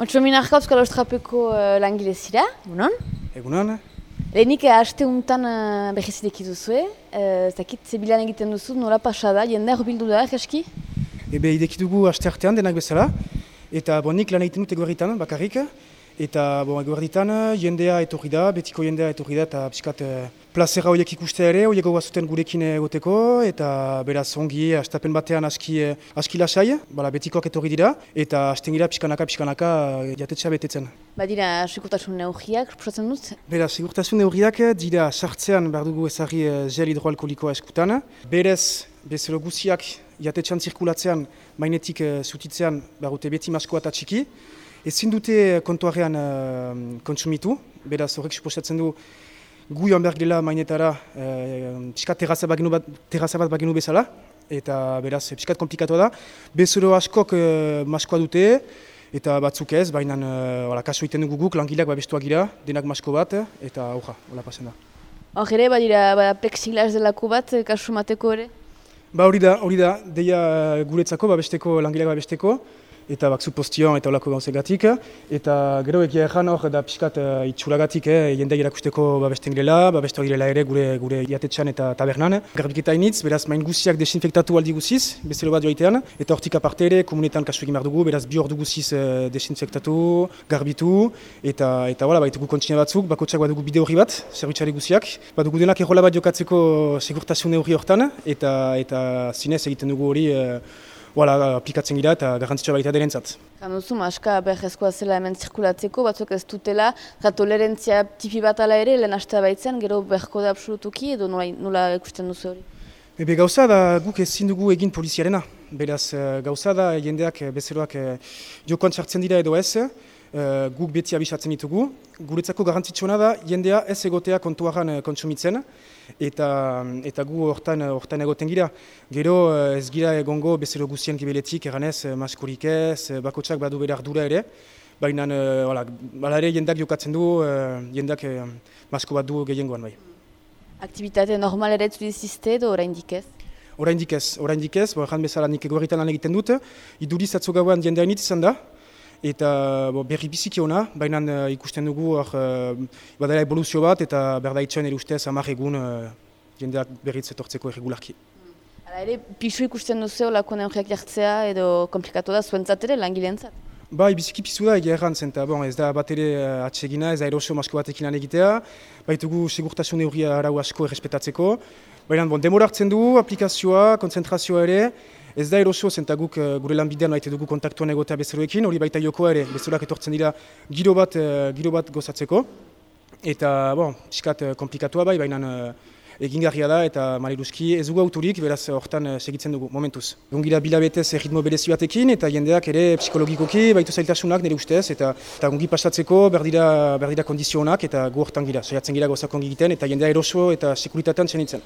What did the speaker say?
Otso minarka Euskal Ostrapeko uh, langile zira, egunon? Egunon. Lehenik haste untan uh, behizidek iduzue, uh, zakit zebilan egiten duzu, nola pasada, jende bildu da, eski? Ebe idekidugu haste artean denak bezala, eta bon, nik lan egiten dut eguerritan bakarrik, eta bon, eguerritan jendea etorri da, betiko jendea etorri da, eta piskat plazera horiek ikustea ere, horiek zuten gurekin egoteko, eta beraz ongi, astapen batean aski, aski lasai, bala, betikoak etorri dira, eta asten gira pixkanaka, pixkanaka jatetxea betetzen. Badira, sigurtasun neugriak, suposatzen dut? Beraz, sigurtasun neugriak dira sartzean behar dugu ezari gel hidroalkoholikoa eskutan. Berez, bezero guziak jatetxean zirkulatzean, mainetik zutitzean, behar dute beti maskoa eta txiki. Ezin dute kontuarean uh, kontsumitu, beraz, horrek suposatzen du gu joan behar gila mainetara e, piskat terraza, bat, terraza bat bagenu bezala, eta beraz piskat komplikatu da. Bezuro askok e, maskoa dute, eta batzuk ez, baina e, kaso iten dugu guk, langileak babestuak gira, denak masko bat, eta hoja, hola pasen da. Hor ere, badira ba, plexiglas delako bat, kasu mateko ere? Ba hori da, hori da, deia guretzako, babesteko, langileak babesteko, eta bakzu postion eta olako gauzegatik. Eta gero egia erran hor da pixkat uh, itxuragatik, eh, jende irakusteko babesten girela, babestu girela ere gure gure jatetxan eta tabernan. Garbiketa initz, beraz main guziak desinfektatu aldi guziz, bezelo bat joaitean. Eta hortik aparte ere, komunetan kasu egin behar dugu, beraz bi ordu guziz uh, desinfektatu, garbitu. Eta, eta wala, baitugu kontsine batzuk, bakotxak bat dugu bide horri bat, zerbitxari guziak. Bat dugu denak errola bat jokatzeko segurtasun horri hortan, eta, eta zinez egiten dugu hori uh, Voilà, aplikatzen gira eta garrantzitsua baita derentzat. Kanduzu, maska behezkoa zela hemen zirkulatzeko, batzuk ez dutela, tolerantzia tipi bat ala ere, lehen hasta baitzen, gero behko da absolutuki edo nola, nola ikusten duzu hori? Ebe gauza da guk ezin dugu egin poliziarena. Beraz, eh, gauza da jendeak eh, bezeroak eh, jokoan txartzen dira edo ez, guk beti abisatzen ditugu. Guretzako garrantzitsuna da jendea ez egotea kontuaran kontsumitzen eta eta gu hortan hortan egoten gira. Gero eh, ez gira egongo bezero guztien gibeletik eganez eh, maskorik ez, eh, bakotsak badu berar dura ere. Baina, bala ere jendak jokatzen du, jendak masko bat du gehiengoan bai. Aktibitate normal ere zuzizte edo oraindik ez? Oraindik ez, oraindik ez, bo, bezala nik egorritan lan egiten dut. Iduriz atzo gauan jendea izan da, eta bo, berri biziki ona, baina uh, ikusten dugu hor uh, badala evoluzio bat eta berda itxoen ere ustez amar egun uh, jendeak berriz etortzeko erregularki. Hala ere, pixu ikusten duzu olako neurriak jartzea edo komplikatu da zuentzat ere langileentzat? Bai, biziki pizu da egia erran zen, bon, ez da bat ere uh, atsegina, ez da eroso masko batekin lan egitea, baitugu segurtasun eurria arau asko errespetatzeko, baina bon, demorartzen du, aplikazioa, konzentrazioa ere, Ez da eroso zentaguk uh, gure lanbidean baite dugu kontaktuan egotea bezeroekin, hori baita joko ere bezeroak etortzen dira giro bat, uh, giro bat gozatzeko. Eta, bon, piskat uh, komplikatua bai, baina uh, egingarria da eta mariluzki ez dugu auturik, beraz hortan uh, segitzen dugu, momentuz. Gungira bilabetez erritmo berezi batekin eta jendeak ere psikologikoki baitu zailtasunak nire ustez eta, eta gungi pasatzeko berdira, berdira kondizionak eta gu hortan gira, saiatzen gira gozakon egiten eta jendea eroso eta sekuritatean txenitzen.